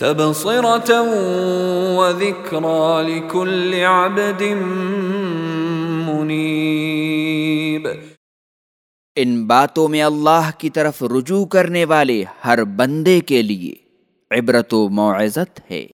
تبصرة وذكرى لكل عبد منيب. ان باتوں میں اللہ کی طرف رجوع کرنے والے ہر بندے کے لیے عبرت و معزت ہے۔